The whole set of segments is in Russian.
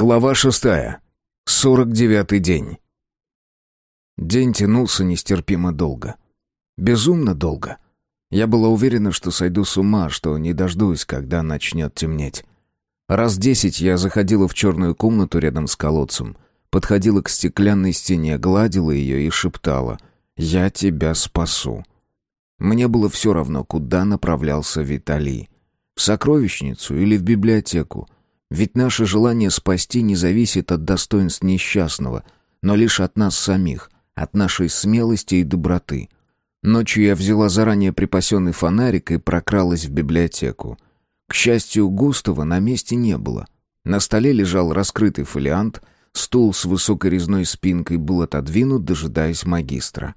Глава шестая. Сорок девятый день. День тянулся нестерпимо долго. Безумно долго. Я была уверена, что сойду с ума, что не дождусь, когда начнет темнеть. Раз десять я заходила в черную комнату рядом с колодцем, подходила к стеклянной стене, гладила ее и шептала «Я тебя спасу». Мне было все равно, куда направлялся Виталий. В сокровищницу или в библиотеку — ведь наше желание спасти не зависит от достоинств несчастного, но лишь от нас самих, от нашей смелости и доброты. Ночью я взяла заранее припасенный фонарик и прокралась в библиотеку. К счастью, Густава на месте не было. На столе лежал раскрытый фолиант, стул с высокой резной спинкой был отодвинут, дожидаясь магистра.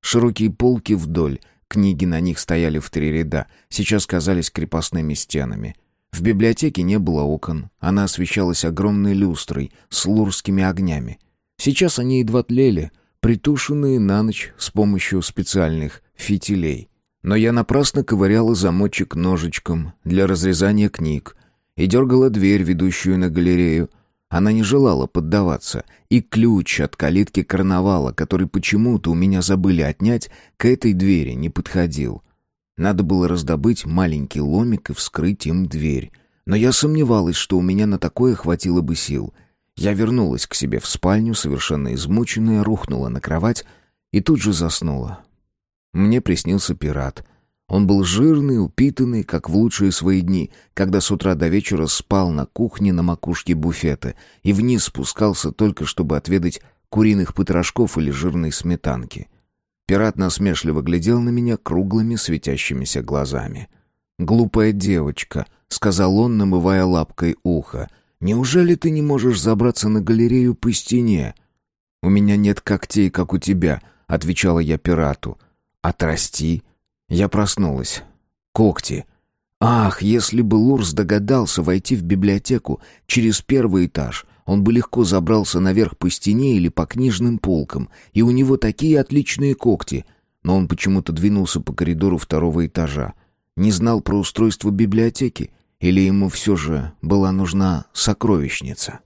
Широкие полки вдоль, книги на них стояли в три ряда, сейчас казались крепостными стенами — в библиотеке не было окон, она освещалась огромной люстрой с лурскими огнями. Сейчас они едва тлели, притушенные на ночь с помощью специальных фитилей. Но я напрасно ковыряла замочек ножичком для разрезания книг и дергала дверь, ведущую на галерею. Она не желала поддаваться, и ключ от калитки карнавала, который почему-то у меня забыли отнять, к этой двери не подходил. Надо было раздобыть маленький ломик и вскрыть им дверь. Но я сомневалась, что у меня на такое хватило бы сил. Я вернулась к себе в спальню, совершенно измученная, рухнула на кровать и тут же заснула. Мне приснился пират. Он был жирный, упитанный, как в лучшие свои дни, когда с утра до вечера спал на кухне на макушке буфета и вниз спускался только, чтобы отведать куриных потрошков или жирной сметанки. Пират насмешливо глядел на меня круглыми светящимися глазами. «Глупая девочка», — сказал он, намывая лапкой ухо. «Неужели ты не можешь забраться на галерею по стене?» «У меня нет когтей, как у тебя», — отвечала я пирату. «Отрасти». Я проснулась. «Когти». Ах, если бы Лурс догадался войти в библиотеку через первый этаж, он бы легко забрался наверх по стене или по книжным полкам, и у него такие отличные когти. Но он почему-то двинулся по коридору второго этажа. Не знал про устройство библиотеки, или ему все же была нужна сокровищница.